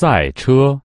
赛车。